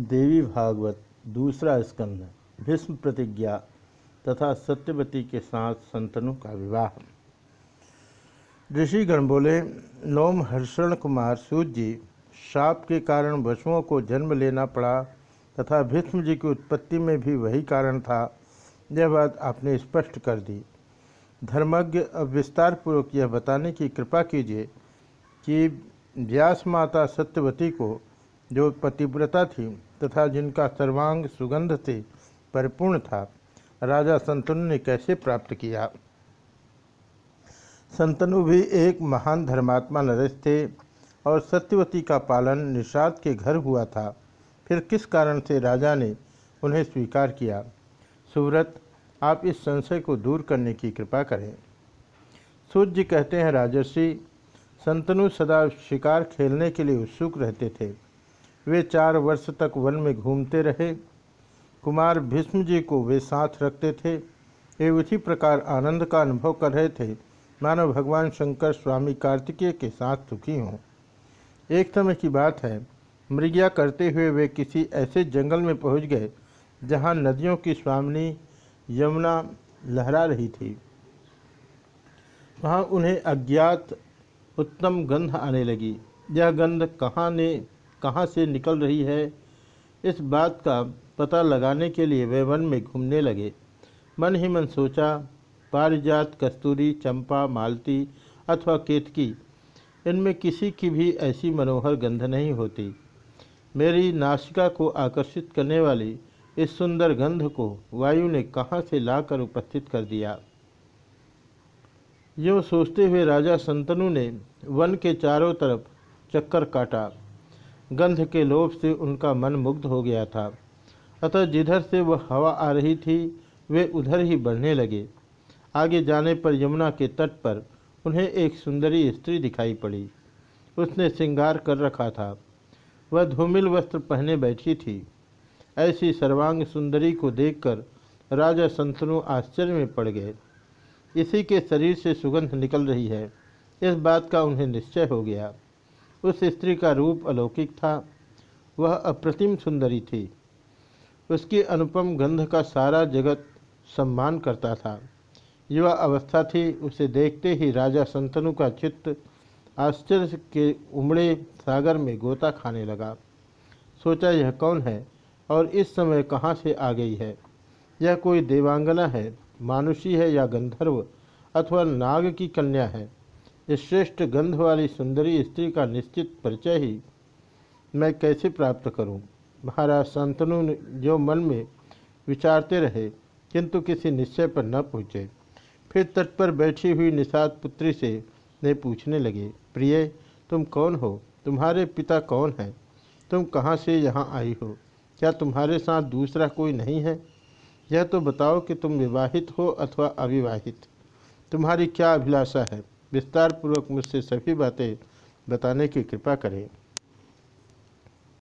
देवी भागवत, दूसरा स्कंद भीष्म प्रतिज्ञा तथा सत्यवती के साथ संतनु का विवाह। ऋषिगण बोले, नोम हर्षण कुमार सूर्य जी, शाप के कारण वशुओं को जन्म लेना पड़ा तथा भीष्म जी की उत्पत्ति में भी वही कारण था। यह बात आपने स्पष्ट कर दी। धर्मज्ञ अब विस्तार पूर्वक यह बताने की कृपा कीजिए कि व्यास माता सत्यवती को जो पतिव्रता थी तथा जिनका सर्वांग सुगंध से परिपूर्ण था, राजा संतनु ने कैसे प्राप्त किया? संतनु भी एक महान धर्मात्मा नरेश थे और सत्यवती का पालन निषाद के घर हुआ था। फिर किस कारण से राजा ने उन्हें स्वीकार किया? सुव्रत, आप इस संशय को दूर करने की कृपा करें। सूर्य कहते हैं, राजर्षि, संतनु सदा शिकार खेलने के लिए उत्सुक रहते थे। वे चार वर्ष तक वन में घूमते रहे। कुमार भीष्म जी को वे साथ रखते थे। वे उसी प्रकार आनंद का अनुभव कर रहे थे। मानो भगवान शंकर स्वामी कार्तिकेय के साथ सुखी हों। एक समय की बात है। मृग्या करते हुए वे किसी ऐसे जंगल में पहुँच गए, जहाँ नदियों की स्वामिनी यमुना लहरा रही थी। वहाँ उन्हें अज्ञात उत्तम गंध आने लगी। यह गंध कहाँ ने कहाँ से निकल रही है? इस बात का पता लगाने के लिए वे वन में घूमने लगे। मन ही मन सोचा, पारिजात, कस्तूरी, चंपा, मालती अथवा केतकी, इनमें किसी की भी ऐसी मनोहर गंध नहीं होती। मेरी नासिका को आकर्षित करने वाली इस सुंदर गंध को वायु ने कहाँ से लाकर उपस्थित कर दिया? यूँ सोचते हुए राजा संतनु ने वन के चारों तरफ़ चक्कर काटा। गंध के लोभ से उनका मन मुग्ध हो गया था। अतः जिधर से वह हवा आ रही थी, वे उधर ही बढ़ने लगे। आगे जाने पर यमुना के तट पर उन्हें एक सुंदरी स्त्री दिखाई पड़ी। उसने श्रृंगार कर रखा था। वह धूमिल वस्त्र पहने बैठी थी। ऐसी सर्वांग सुंदरी को देखकर राजा संतनु आश्चर्य में पड़ गए। इसी के शरीर से सुगंध निकल रही है। इस बात का उन्हें निश्चय हो गया। उस स्त्री का रूप अलौकिक था। वह अप्रतिम सुंदरी थी। उसकी अनुपम गंध का सारा जगत सम्मान करता था। युवा अवस्था थी, उसे देखते ही राजा संतनु का चित्त आश्चर्य के उमड़े सागर में गोता खाने लगा। सोचा, यह कौन है और इस समय कहाँ से आ गई है? यह कोई देवांगना है, मानुषी है या गंधर्व अथवा नाग की कन्या है? इस श्रेष्ठ गंध वाली सुंदरी स्त्री का निश्चित परिचय ही मैं कैसे प्राप्त करूँ? महाराज संतनु जो मन में विचारते रहे, किंतु किसी निश्चय पर न पहुँचे। फिर तट पर बैठी हुई निषाद पुत्री से ने पूछने लगे, प्रिय, तुम कौन हो? तुम्हारे पिता कौन है? तुम कहाँ से यहाँ आई हो? क्या तुम्हारे साथ दूसरा कोई नहीं है? यह तो बताओ कि तुम विवाहित हो अथवा अविवाहित। तुम्हारी क्या अभिलाषा है? विस्तार पूर्वक मुझसे सभी बातें बताने की कृपा करें।